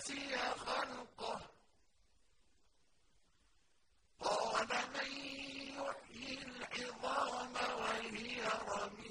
نسي خلقه. قال من يحيي العظام وهي رميم